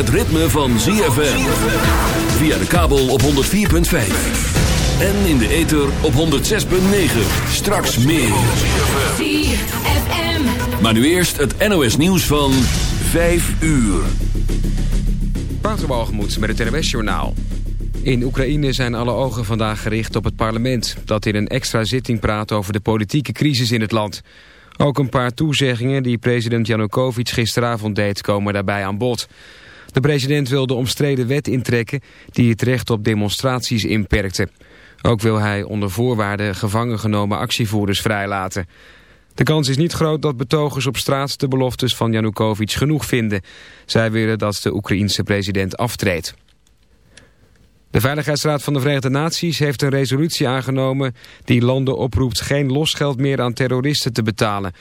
het ritme van ZFM. Via de kabel op 104.5. En in de ether op 106.9. Straks meer. ZFM. Maar nu eerst het NOS nieuws van 5 uur. Waterbalgemoed met het NOS journaal. In Oekraïne zijn alle ogen vandaag gericht op het parlement... dat in een extra zitting praat over de politieke crisis in het land... Ook een paar toezeggingen die president Janukovic gisteravond deed komen daarbij aan bod. De president wil de omstreden wet intrekken die het recht op demonstraties inperkte. Ook wil hij onder voorwaarden gevangen genomen actievoerders vrijlaten. De kans is niet groot dat betogers op straat de beloftes van Janukovic genoeg vinden. Zij willen dat de Oekraïense president aftreedt. De Veiligheidsraad van de Verenigde Naties heeft een resolutie aangenomen... die landen oproept geen losgeld meer aan terroristen te betalen.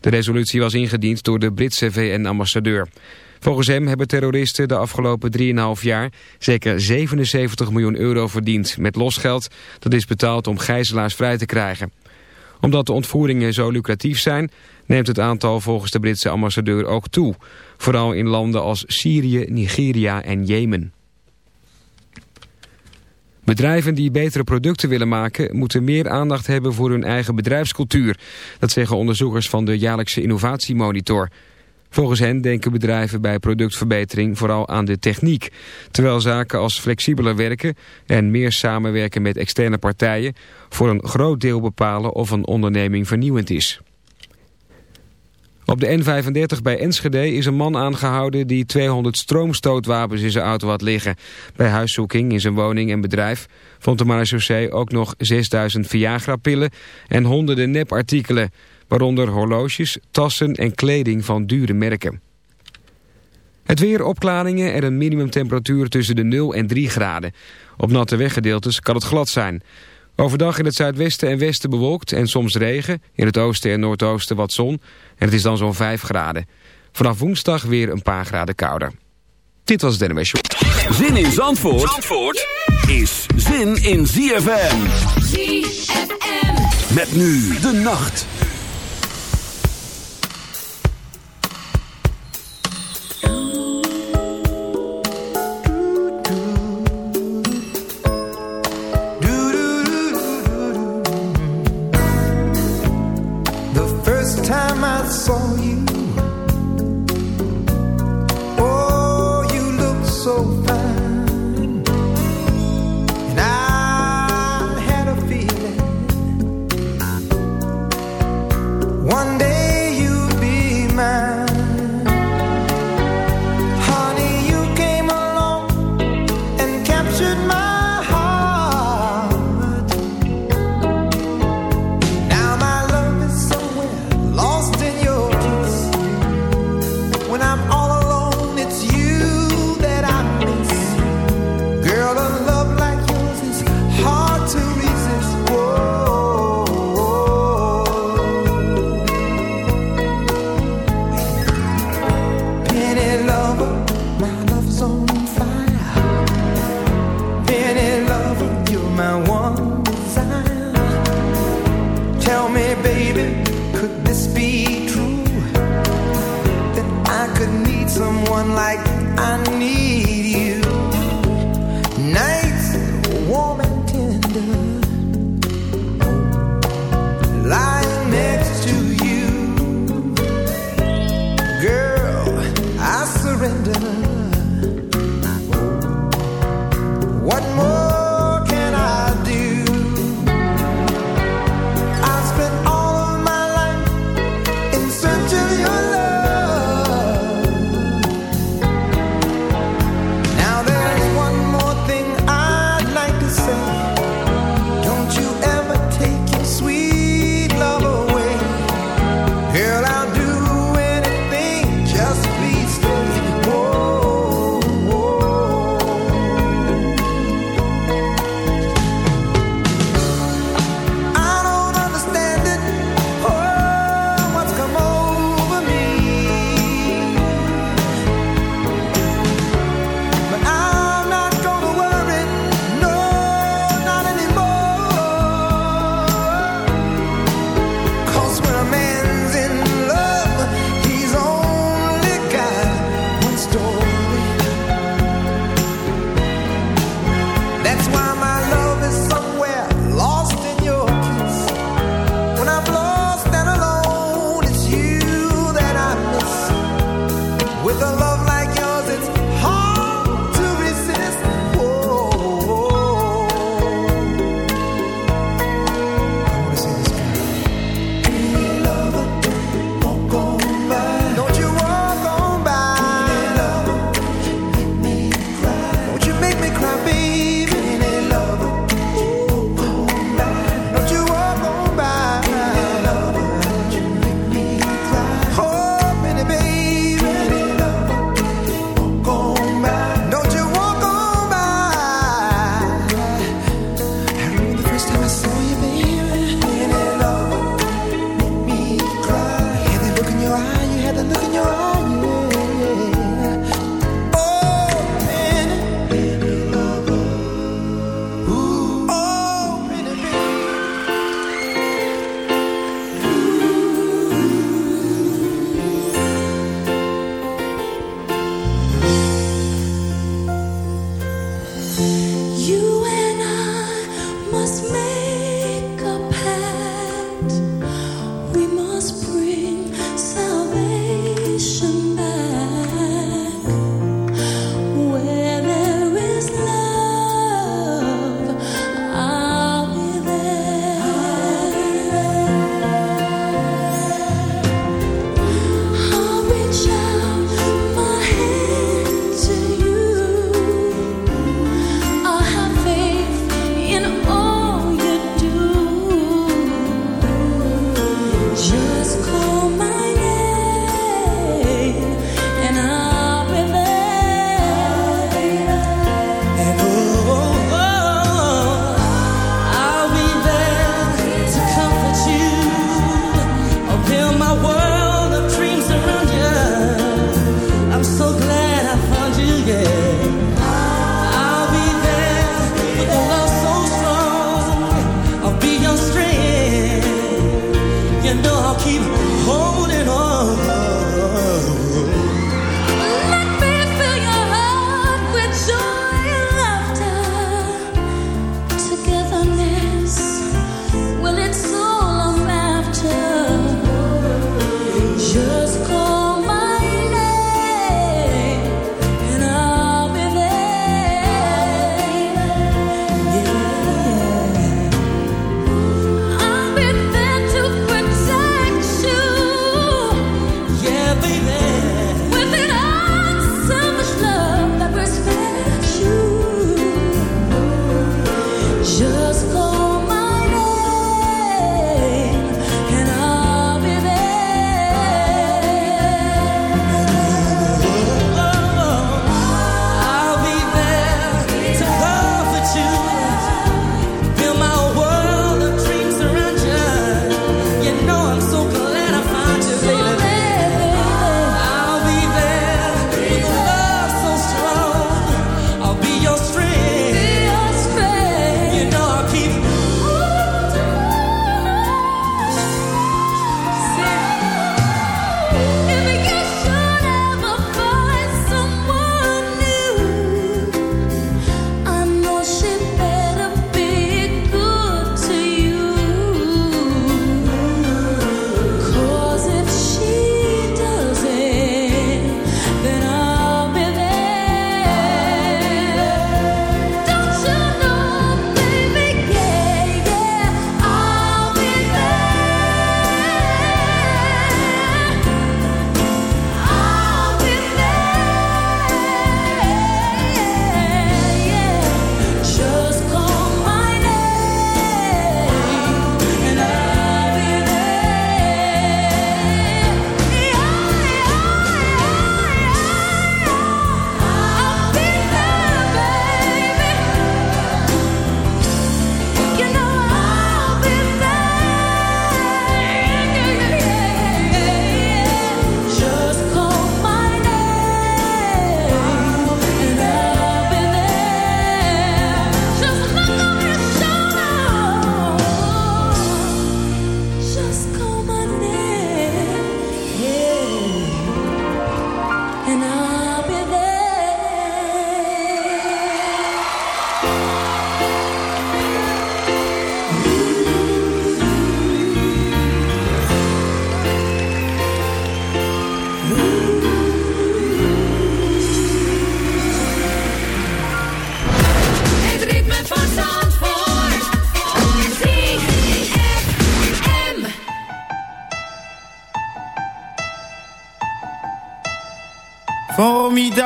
De resolutie was ingediend door de Britse VN-ambassadeur. Volgens hem hebben terroristen de afgelopen 3,5 jaar... zeker 77 miljoen euro verdiend met losgeld... dat is betaald om gijzelaars vrij te krijgen. Omdat de ontvoeringen zo lucratief zijn... neemt het aantal volgens de Britse ambassadeur ook toe. Vooral in landen als Syrië, Nigeria en Jemen. Bedrijven die betere producten willen maken... moeten meer aandacht hebben voor hun eigen bedrijfscultuur. Dat zeggen onderzoekers van de jaarlijkse innovatiemonitor. Volgens hen denken bedrijven bij productverbetering vooral aan de techniek. Terwijl zaken als flexibeler werken en meer samenwerken met externe partijen... voor een groot deel bepalen of een onderneming vernieuwend is. Op de N35 bij Enschede is een man aangehouden die 200 stroomstootwapens in zijn auto had liggen. Bij huiszoeking in zijn woning en bedrijf vond de marechaussee ook nog 6000 Viagra-pillen en honderden nepartikelen, waaronder horloges, tassen en kleding van dure merken. Het weer opklaringen en een minimumtemperatuur tussen de 0 en 3 graden. Op natte weggedeeltes kan het glad zijn. Overdag in het zuidwesten en westen bewolkt en soms regen. In het oosten en noordoosten wat zon. En het is dan zo'n 5 graden. Vanaf woensdag weer een paar graden kouder. Dit was het NMS Zin in Zandvoort, Zandvoort is zin in ZFM. ZFM. Met nu de nacht. so fast. someone like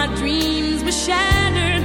my dreams were shattered.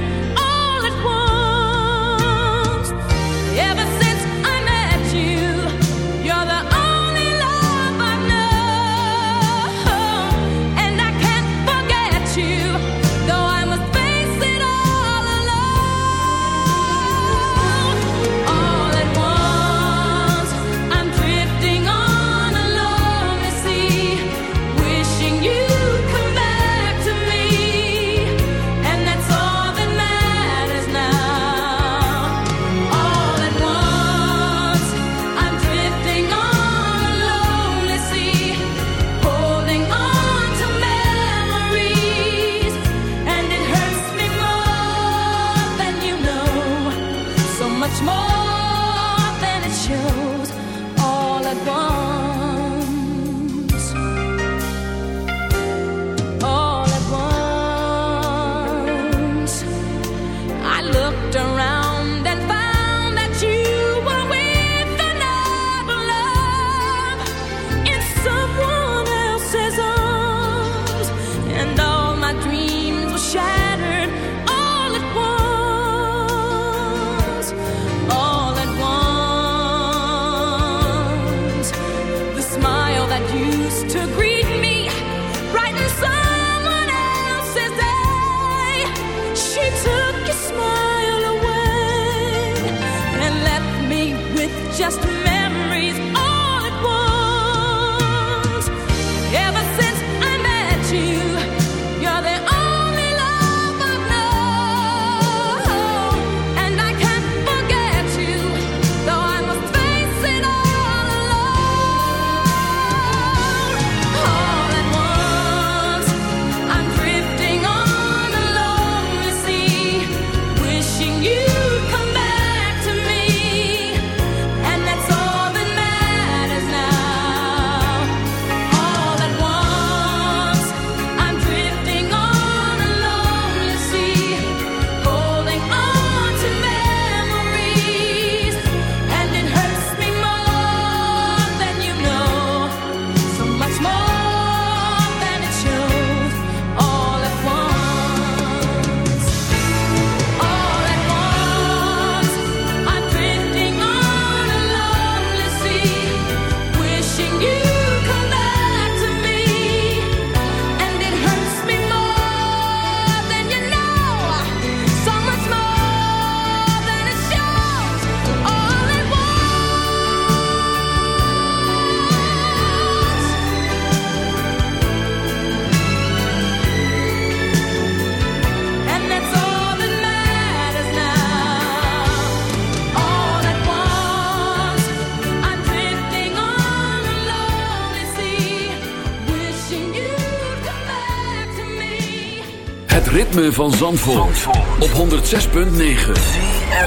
Van Zandvoort, op 106.9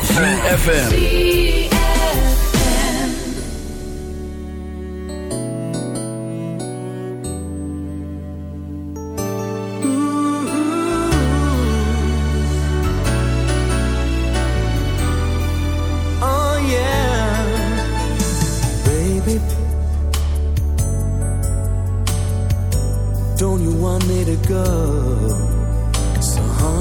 CFFM Oh yeah. Baby. Don't you want me to go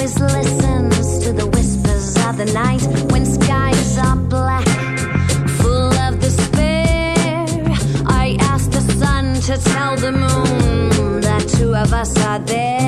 always listens to the whispers of the night when skies are black, full of despair. I asked the sun to tell the moon that two of us are there.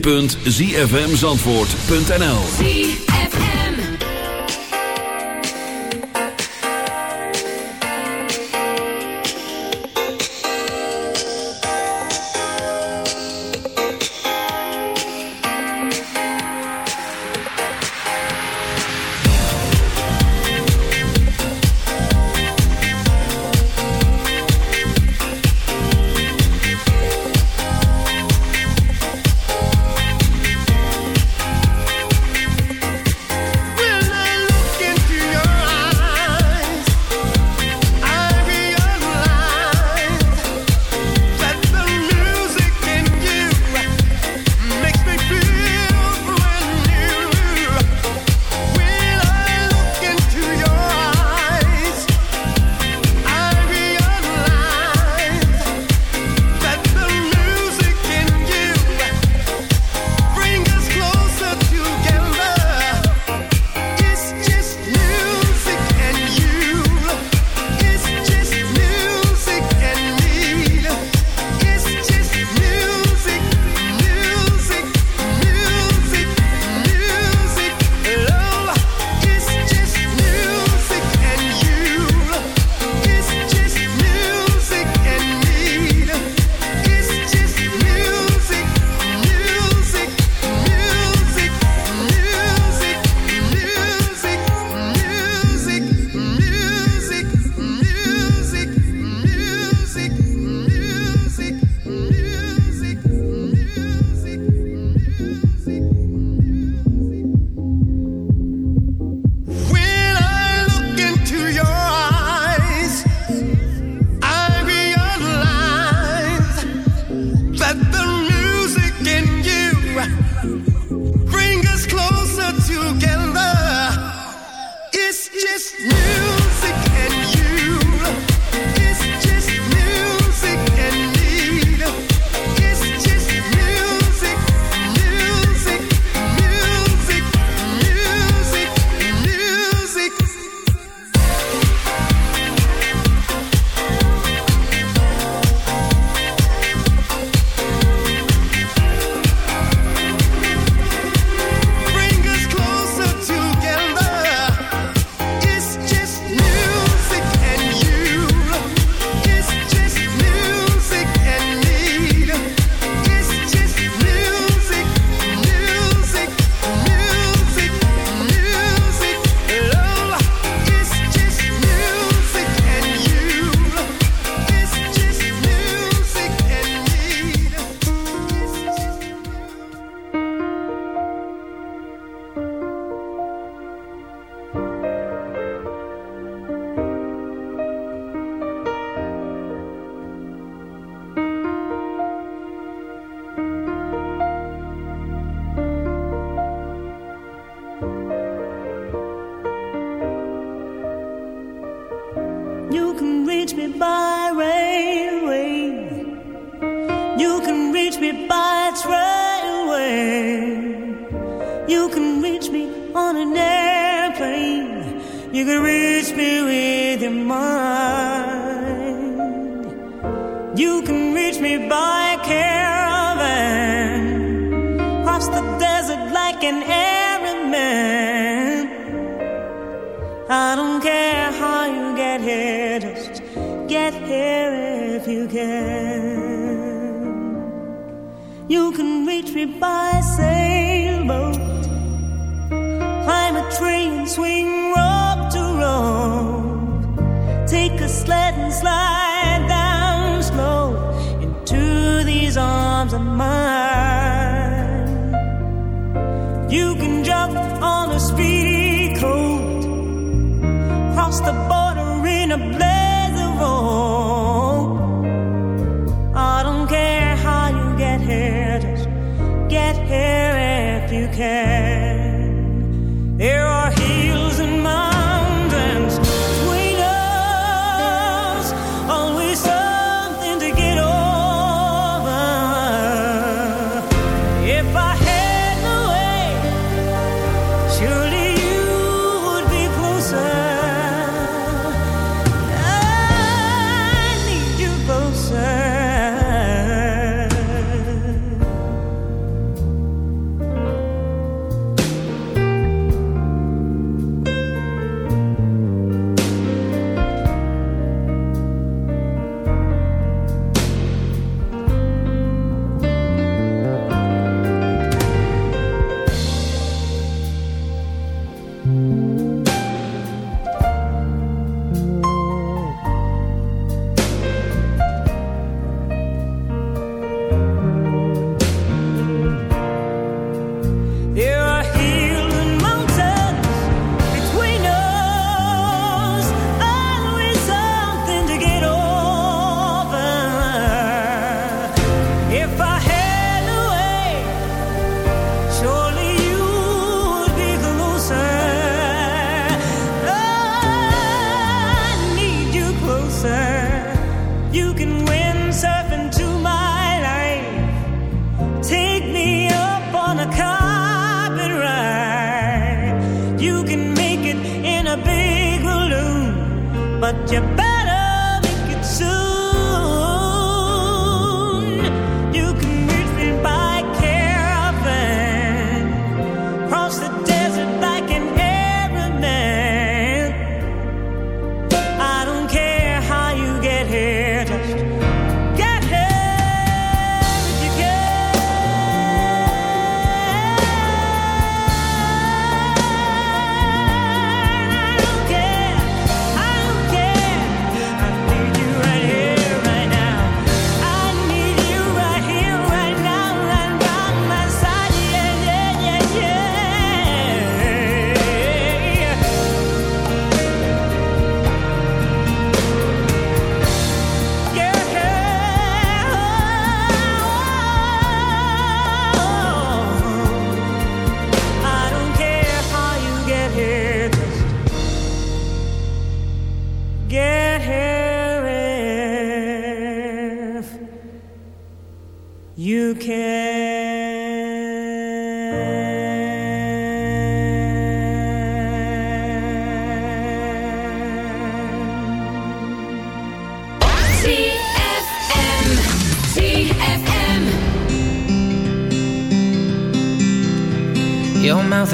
www.zfmzandvoort.nl can. your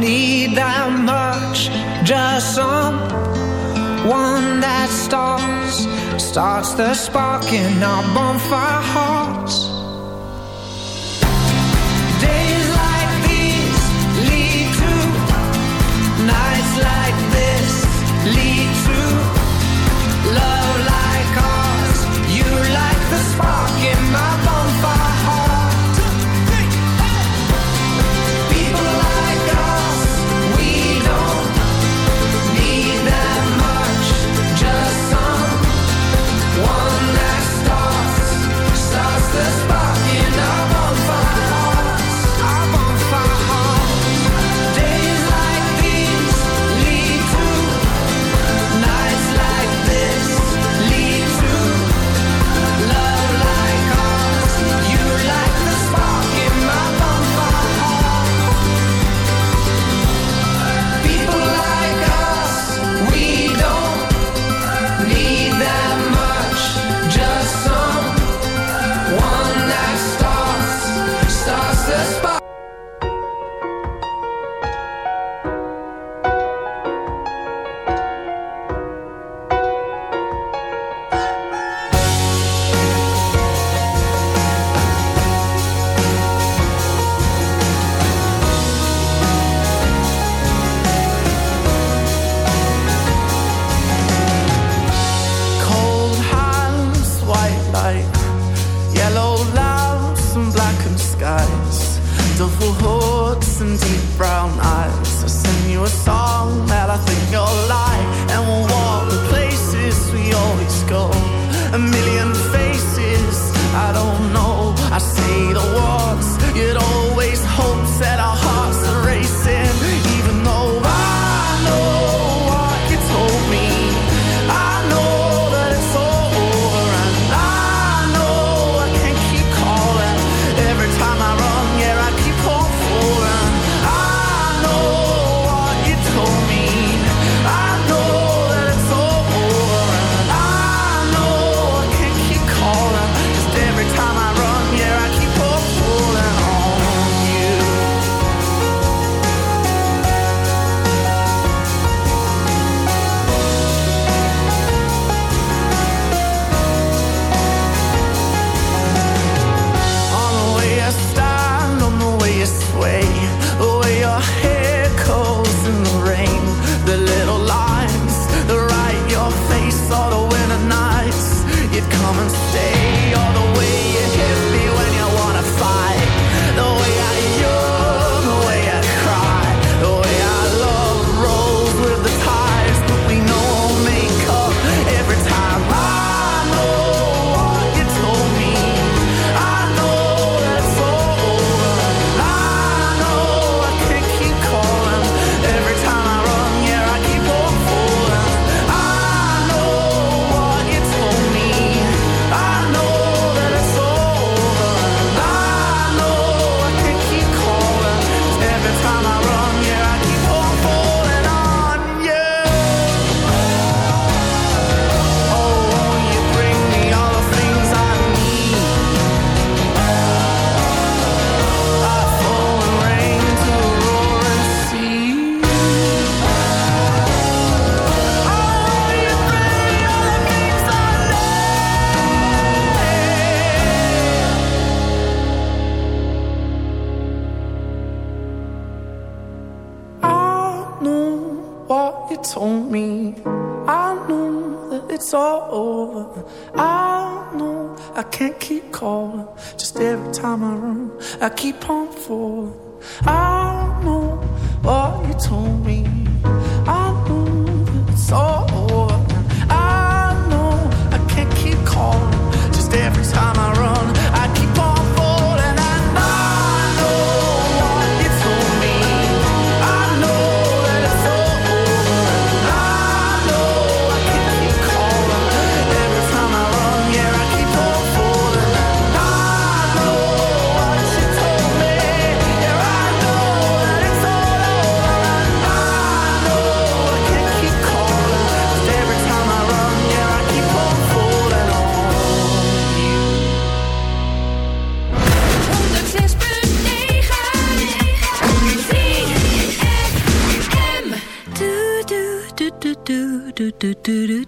need that much just someone that starts starts the spark in our bonfire hearts. Days like these lead to nights like this lead to. Love like ours you like the spark I keep on falling. do do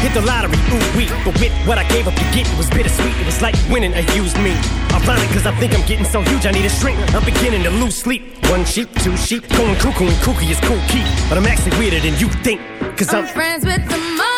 Hit the lottery, ooh wee. But with what I gave up to get, it was bittersweet. It was like winning a used me. Ironic, cause I think I'm getting so huge, I need a shrink. I'm beginning to lose sleep. One sheep, two sheep, going cuckoo and kooky is cool key. But I'm actually weirder than you think. Cause I'm, I'm friends with the monster